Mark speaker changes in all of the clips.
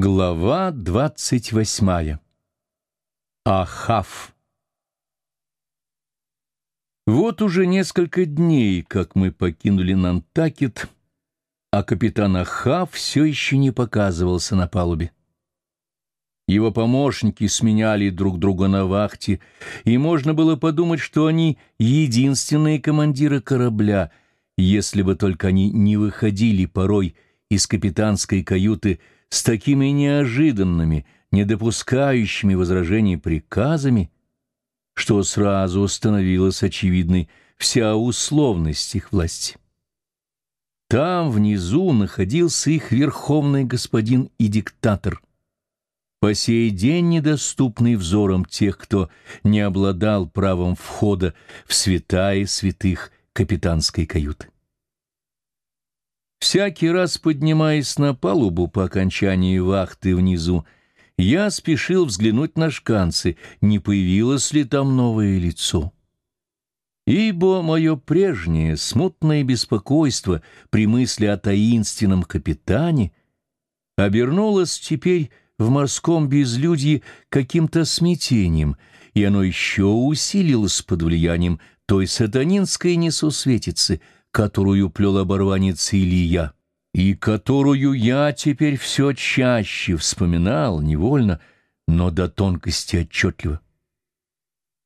Speaker 1: Глава двадцать восьмая. Ахав. Вот уже несколько дней, как мы покинули Нантакет, а капитан Ахав все еще не показывался на палубе. Его помощники сменяли друг друга на вахте, и можно было подумать, что они единственные командиры корабля, если бы только они не выходили порой из капитанской каюты с такими неожиданными, не допускающими возражений приказами, что сразу становилась очевидной вся условность их власти. Там внизу находился их верховный господин и диктатор, по сей день недоступный взором тех, кто не обладал правом входа в святая святых капитанской каюты. Всякий раз, поднимаясь на палубу по окончании вахты внизу, я спешил взглянуть на шканцы, не появилось ли там новое лицо. Ибо мое прежнее смутное беспокойство при мысли о таинственном капитане обернулось теперь в морском безлюдье каким-то смятением, и оно еще усилилось под влиянием той сатанинской несусветицы — которую плел оборванец Илья, и которую я теперь все чаще вспоминал невольно, но до тонкости отчетливо.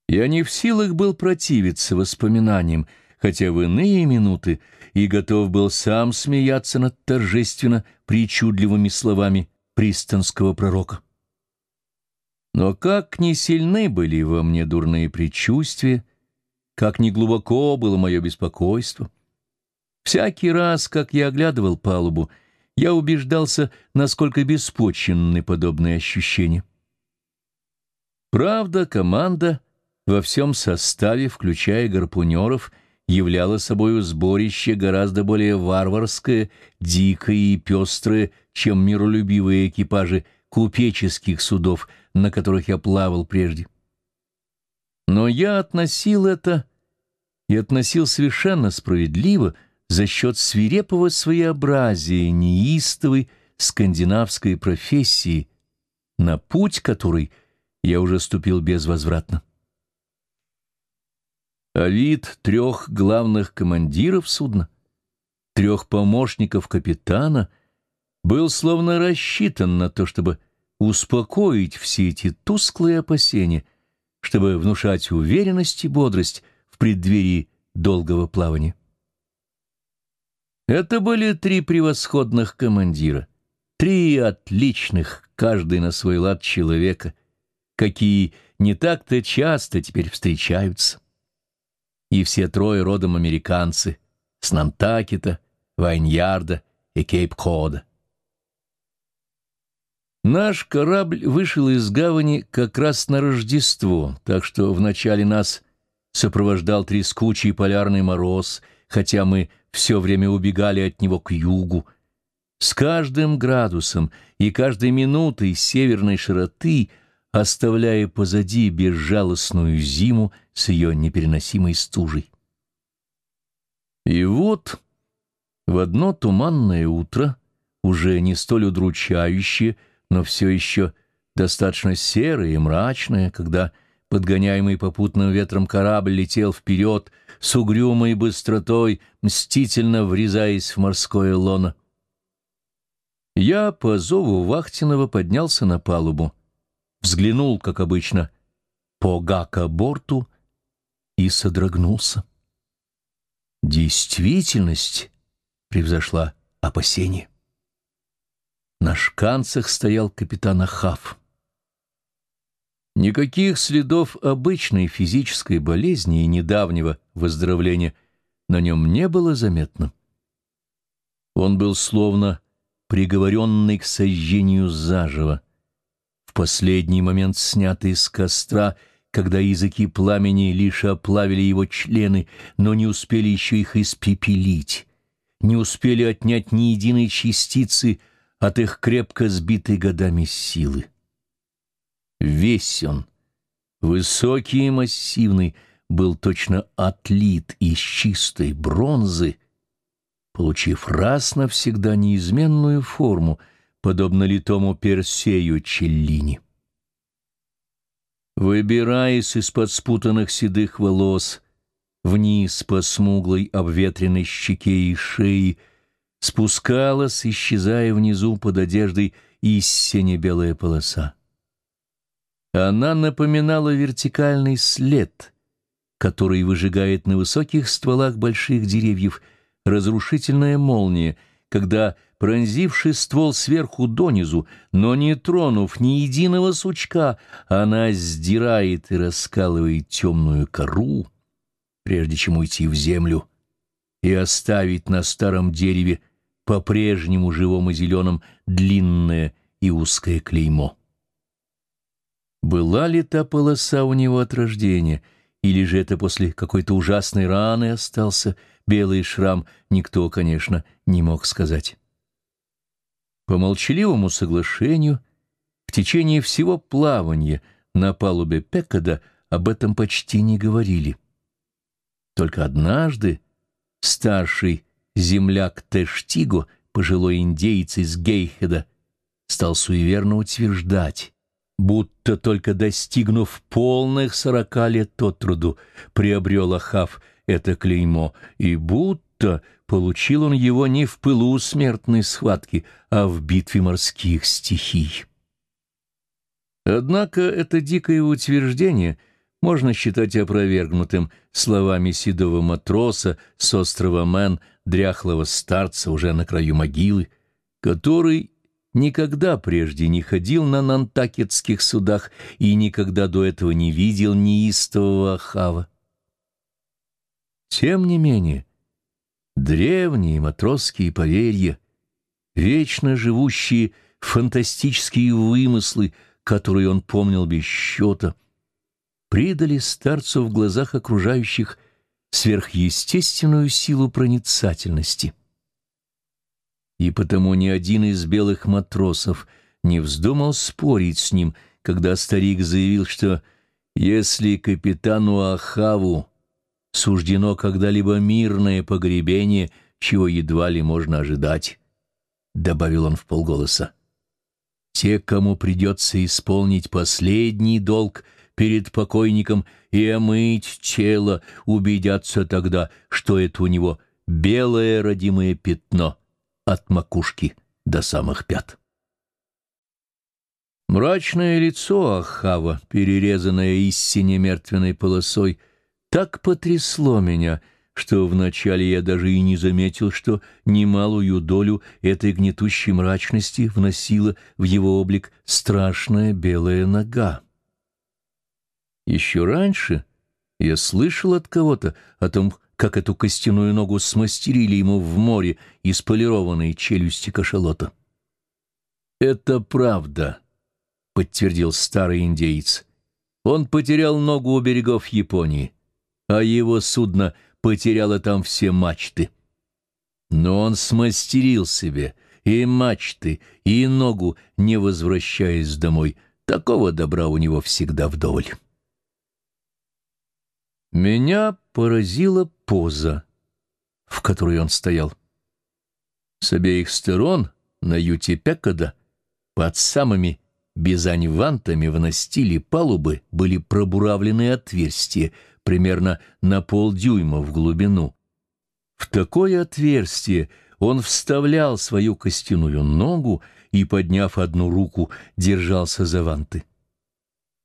Speaker 1: Я не в силах был противиться воспоминаниям, хотя в иные минуты и готов был сам смеяться над торжественно причудливыми словами пристанского пророка. Но как не сильны были во мне дурные предчувствия, как не глубоко было мое беспокойство — Всякий раз, как я оглядывал палубу, я убеждался, насколько беспочвенны подобные ощущения. Правда, команда во всем составе, включая гарпунеров, являла собою сборище гораздо более варварское, дикое и пестрое, чем миролюбивые экипажи купеческих судов, на которых я плавал прежде. Но я относил это и относил совершенно справедливо — за счет свирепого своеобразия неистовой скандинавской профессии, на путь который я уже ступил безвозвратно. А вид трех главных командиров судна, трех помощников капитана, был словно рассчитан на то, чтобы успокоить все эти тусклые опасения, чтобы внушать уверенность и бодрость в преддверии долгого плавания. Это были три превосходных командира, три отличных, каждый на свой лад человека, какие не так-то часто теперь встречаются. И все трое родом американцы, с Нантакета, Вайньярда и Кейп-Кода. Наш корабль вышел из гавани как раз на Рождество, так что вначале нас сопровождал трескучий полярный мороз, хотя мы все время убегали от него к югу. С каждым градусом и каждой минутой северной широты, оставляя позади безжалостную зиму с ее непереносимой стужей. И вот в одно туманное утро, уже не столь удручающее, но все еще достаточно серое и мрачное, когда Подгоняемый попутным ветром корабль летел вперед с угрюмой быстротой, мстительно врезаясь в морское лоно. Я по зову Вахтинова поднялся на палубу, взглянул, как обычно, по гака-борту и содрогнулся. Действительность превзошла опасение. На шканцах стоял капитан Ахав. Никаких следов обычной физической болезни и недавнего выздоровления на нем не было заметно. Он был словно приговоренный к сожжению заживо, в последний момент снятый с костра, когда языки пламени лишь оплавили его члены, но не успели еще их испепелить, не успели отнять ни единой частицы от их крепко сбитой годами силы. Весь он, высокий и массивный, был точно отлит из чистой бронзы, получив раз навсегда неизменную форму, подобно литому Персею Челлини. Выбираясь из-под спутанных седых волос, вниз по смуглой обветренной щеке и шее, спускалась, исчезая внизу под одеждой, истине белая полоса. Она напоминала вертикальный след, который выжигает на высоких стволах больших деревьев разрушительная молния, когда, пронзивший ствол сверху донизу, но не тронув ни единого сучка, она сдирает и раскалывает темную кору, прежде чем уйти в землю и оставить на старом дереве по-прежнему живом и зеленом длинное и узкое клеймо. Была ли та полоса у него от рождения, или же это после какой-то ужасной раны остался белый шрам, никто, конечно, не мог сказать. По молчаливому соглашению в течение всего плавания на палубе Пекада об этом почти не говорили. Только однажды старший земляк Тештиго, пожилой индейец из Гейхеда, стал суеверно утверждать, будто только достигнув полных сорока лет от труду, приобрел Ахав это клеймо, и будто получил он его не в пылу смертной схватки, а в битве морских стихий. Однако это дикое утверждение можно считать опровергнутым словами седого матроса с острова Мэн, дряхлого старца уже на краю могилы, который никогда прежде не ходил на нантакетских судах и никогда до этого не видел неистового Ахава. Тем не менее, древние матросские поверья, вечно живущие фантастические вымыслы, которые он помнил без счета, придали старцу в глазах окружающих сверхъестественную силу проницательности — и потому ни один из белых матросов не вздумал спорить с ним, когда старик заявил, что если капитану Ахаву суждено когда-либо мирное погребение, чего едва ли можно ожидать, — добавил он в полголоса, — те, кому придется исполнить последний долг перед покойником и омыть тело, убедятся тогда, что это у него белое родимое пятно — от макушки до самых пят. Мрачное лицо Ахава, перерезанное истине мертвенной полосой, так потрясло меня, что вначале я даже и не заметил, что немалую долю этой гнетущей мрачности вносила в его облик страшная белая нога. Еще раньше я слышал от кого-то о том, как эту костяную ногу смастерили ему в море из полированной челюсти кашалота. «Это правда», — подтвердил старый индейец. «Он потерял ногу у берегов Японии, а его судно потеряло там все мачты. Но он смастерил себе и мачты, и ногу, не возвращаясь домой. Такого добра у него всегда вдоволь». Меня поразила поза, в которой он стоял. С обеих сторон на юте Пекада под самыми бизань-вантами в настиле палубы были пробуравлены отверстия примерно на полдюйма в глубину. В такое отверстие он вставлял свою костяную ногу и, подняв одну руку, держался за ванты.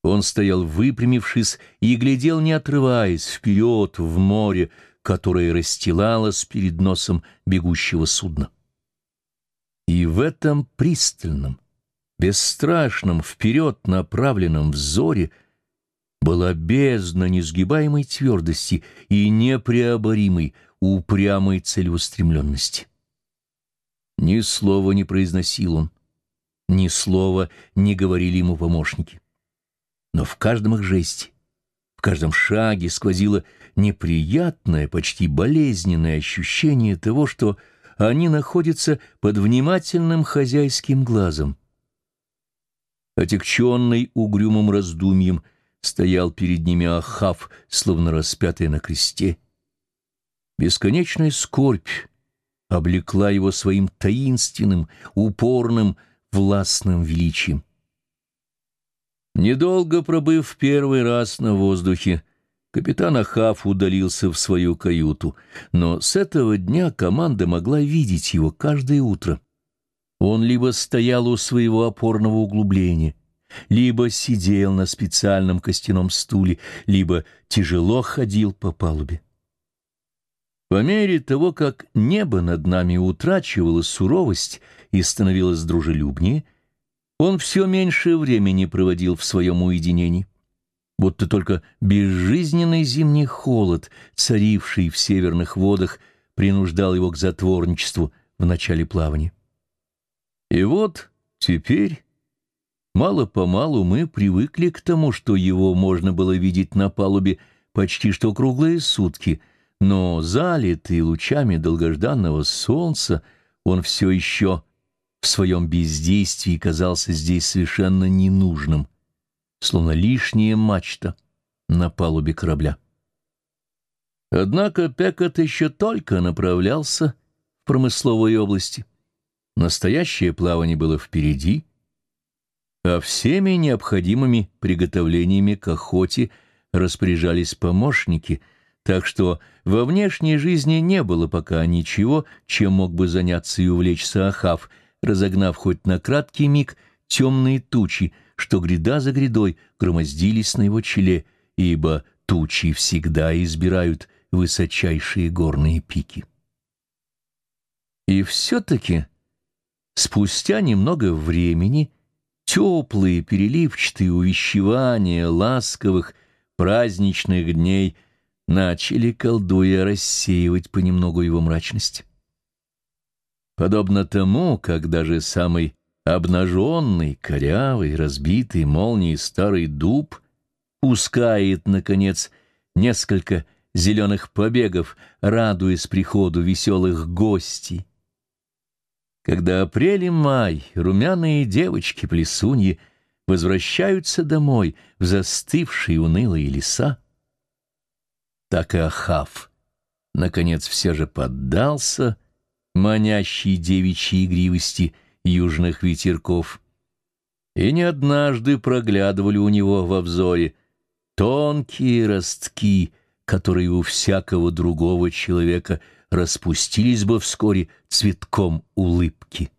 Speaker 1: Он стоял выпрямившись и глядел, не отрываясь, вперед в море, которое расстилалось перед носом бегущего судна. И в этом пристальном, бесстрашном, вперед направленном взоре была бездна несгибаемой твердости и непреоборимой, упрямой целеустремленности. Ни слова не произносил он, ни слова не говорили ему помощники но в каждом их жесте, в каждом шаге сквозило неприятное, почти болезненное ощущение того, что они находятся под внимательным хозяйским глазом. Отекченный угрюмым раздумьем стоял перед ними Ахав, словно распятый на кресте. Бесконечная скорбь облекла его своим таинственным, упорным, властным величием. Недолго пробыв первый раз на воздухе, капитан Ахав удалился в свою каюту, но с этого дня команда могла видеть его каждое утро. Он либо стоял у своего опорного углубления, либо сидел на специальном костяном стуле, либо тяжело ходил по палубе. По мере того, как небо над нами утрачивало суровость и становилось дружелюбнее, он все меньше времени проводил в своем уединении. Будто только безжизненный зимний холод, царивший в северных водах, принуждал его к затворничеству в начале плавания. И вот теперь, мало-помалу, мы привыкли к тому, что его можно было видеть на палубе почти что круглые сутки — но залитый лучами долгожданного солнца, он все еще в своем бездействии казался здесь совершенно ненужным, словно лишняя мачта на палубе корабля. Однако Пекот еще только направлялся в промысловой области. Настоящее плавание было впереди, а всеми необходимыми приготовлениями к охоте распоряжались помощники — так что во внешней жизни не было пока ничего, чем мог бы заняться и увлечься Ахав, разогнав хоть на краткий миг темные тучи, что гряда за грядой громоздились на его челе, ибо тучи всегда избирают высочайшие горные пики. И все-таки спустя немного времени теплые переливчатые увещевания ласковых праздничных дней — начали, колдуя, рассеивать понемногу его мрачность. Подобно тому, как даже самый обнаженный, корявый, разбитый молнией старый дуб пускает, наконец, несколько зеленых побегов, радуясь приходу веселых гостей. Когда апрель и май, румяные девочки-плесуньи возвращаются домой в застывшие унылые леса, так и Ахав, наконец, все же поддался манящей девичьей игривости южных ветерков. И не однажды проглядывали у него во взоре тонкие ростки, которые у всякого другого человека распустились бы вскоре цветком улыбки.